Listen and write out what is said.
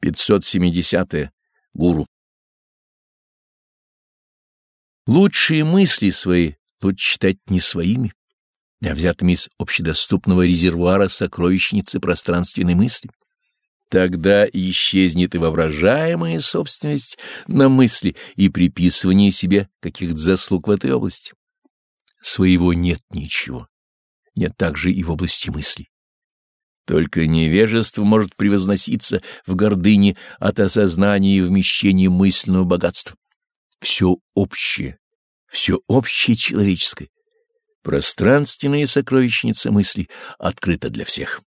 570. -е. Гуру. Лучшие мысли свои лучше считать не своими, а взятыми из общедоступного резервуара сокровищницы пространственной мысли. Тогда исчезнет и воображаемая собственность на мысли и приписывание себе каких-то заслуг в этой области. Своего нет ничего. Нет также и в области мыслей. Только невежество может превозноситься в гордыне от осознания и вмещения мысленного богатства. Все общее, все общее человеческое. Пространственная сокровищница мыслей открыта для всех.